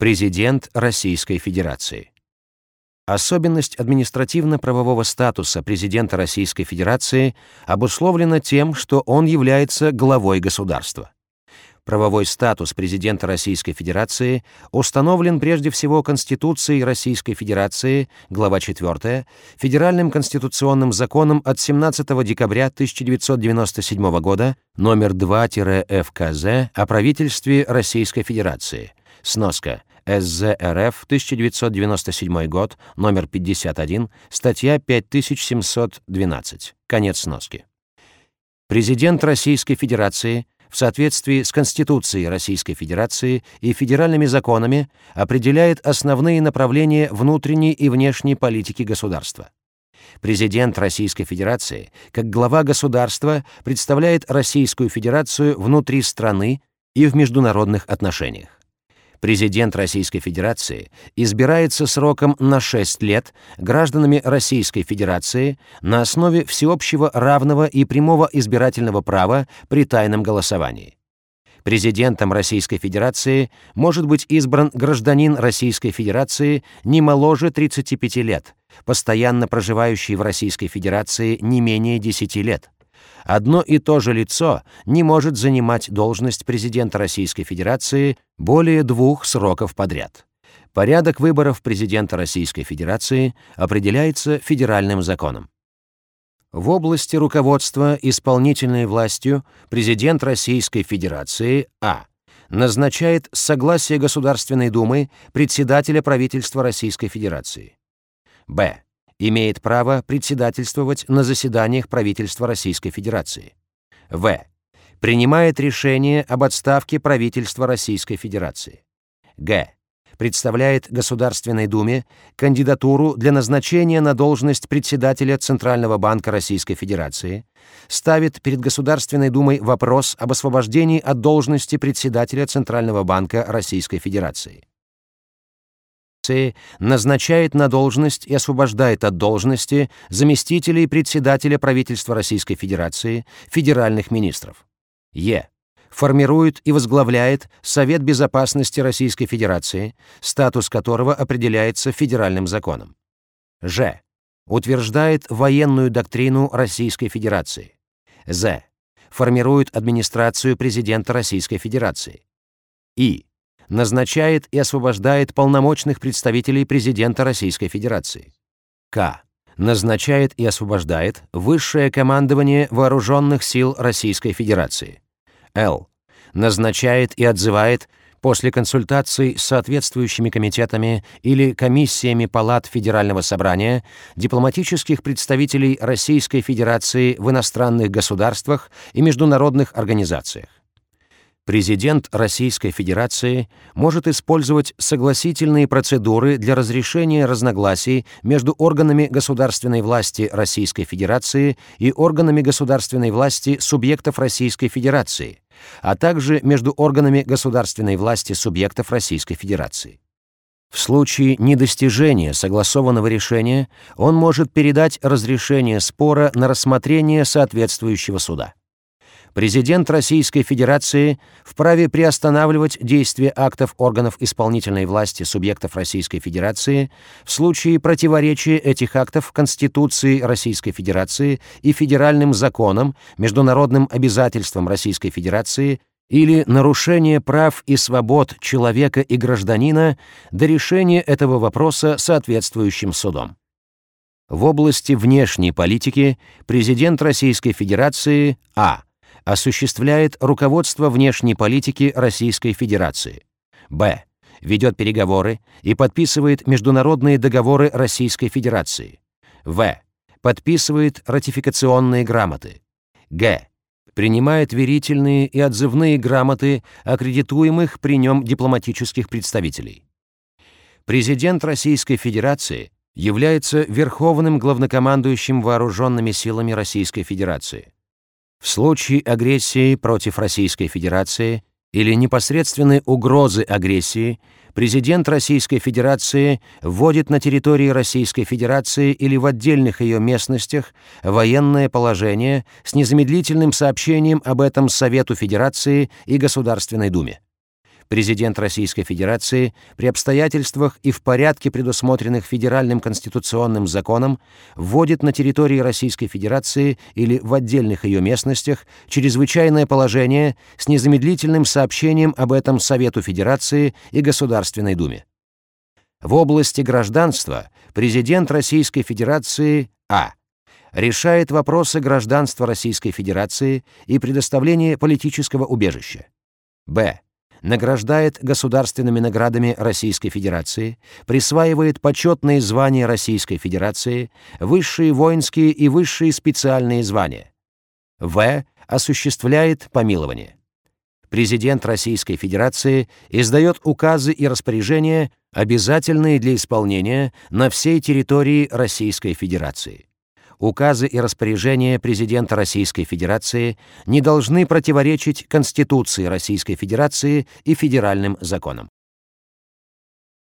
Президент Российской Федерации. Особенность административно-правового статуса президента Российской Федерации обусловлена тем, что он является главой государства. Правовой статус президента Российской Федерации установлен прежде всего Конституцией Российской Федерации, глава 4, Федеральным конституционным законом от 17 декабря 1997 года, номер 2-ФКЗ о правительстве Российской Федерации. Сноска. СЗРФ, 1997 год, номер 51, статья 5712. Конец сноски. Президент Российской Федерации – в соответствии с Конституцией Российской Федерации и федеральными законами определяет основные направления внутренней и внешней политики государства. Президент Российской Федерации, как глава государства, представляет Российскую Федерацию внутри страны и в международных отношениях. Президент Российской Федерации избирается сроком на 6 лет гражданами Российской Федерации на основе всеобщего равного и прямого избирательного права при тайном голосовании. Президентом Российской Федерации может быть избран гражданин Российской Федерации не моложе 35 лет, постоянно проживающий в Российской Федерации не менее 10 лет, одно и то же лицо не может занимать должность президента Российской Федерации более двух сроков подряд. Порядок выборов президента Российской Федерации определяется федеральным законом. В области руководства исполнительной властью президент Российской Федерации А. назначает с согласия Государственной Думы председателя правительства Российской Федерации. Б имеет право председательствовать на заседаниях правительства Российской Федерации. В. Принимает решение об отставке правительства Российской Федерации. Г. Представляет Государственной Думе кандидатуру для назначения на должность председателя Центрального банка Российской Федерации, ставит перед Государственной Думой вопрос об освобождении от должности председателя Центрального банка Российской Федерации назначает на должность и освобождает от должности заместителей председателя правительства Российской Федерации, федеральных министров. Е. Формирует и возглавляет Совет безопасности Российской Федерации, статус которого определяется федеральным законом. Ж. Утверждает военную доктрину Российской Федерации. З. Формирует администрацию президента Российской Федерации. И назначает и освобождает полномочных представителей президента Российской Федерации. К. Назначает и освобождает высшее командование вооруженных сил Российской Федерации. Л. Назначает и отзывает после консультаций с соответствующими комитетами или комиссиями палат Федерального собрания дипломатических представителей Российской Федерации в иностранных государствах и международных организациях президент Российской Федерации может использовать согласительные процедуры для разрешения разногласий между органами государственной власти Российской Федерации и органами государственной власти субъектов Российской Федерации, а также между органами государственной власти субъектов Российской Федерации. В случае недостижения согласованного решения он может передать разрешение спора на рассмотрение соответствующего суда президент Российской Федерации вправе приостанавливать действие актов органов исполнительной власти субъектов Российской Федерации в случае противоречия этих актов Конституции Российской Федерации и федеральным законам, международным обязательствам Российской Федерации или нарушение прав и свобод человека и гражданина до решения этого вопроса соответствующим судом. В области внешней политики президент Российской Федерации А осуществляет руководство внешней политики Российской Федерации. Б. Ведет переговоры и подписывает международные договоры Российской Федерации. В. Подписывает ратификационные грамоты. Г. Принимает верительные и отзывные грамоты аккредитуемых при нем дипломатических представителей. Президент Российской Федерации является верховным главнокомандующим вооруженными силами Российской Федерации. В случае агрессии против Российской Федерации или непосредственной угрозы агрессии президент Российской Федерации вводит на территории Российской Федерации или в отдельных ее местностях военное положение с незамедлительным сообщением об этом Совету Федерации и Государственной Думе. Президент Российской Федерации при обстоятельствах и в порядке, предусмотренных федеральным конституционным законом, вводит на территории Российской Федерации или в отдельных ее местностях чрезвычайное положение с незамедлительным сообщением об этом Совету Федерации и Государственной Думе. В области гражданства президент Российской Федерации А. решает вопросы гражданства Российской Федерации и предоставления политического убежища. Б награждает государственными наградами Российской Федерации, присваивает почетные звания Российской Федерации, высшие воинские и высшие специальные звания. В. Осуществляет помилование. Президент Российской Федерации издает указы и распоряжения, обязательные для исполнения на всей территории Российской Федерации указы и распоряжения президента Российской Федерации не должны противоречить Конституции Российской Федерации и федеральным законам.